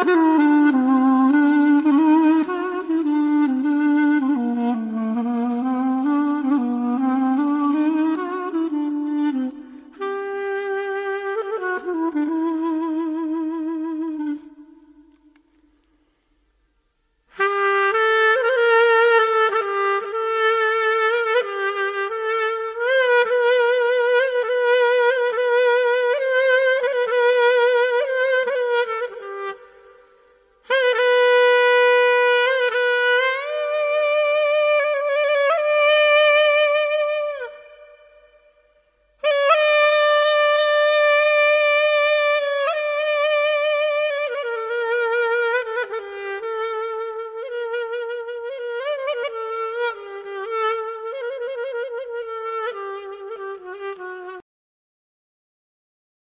Mm-hmm.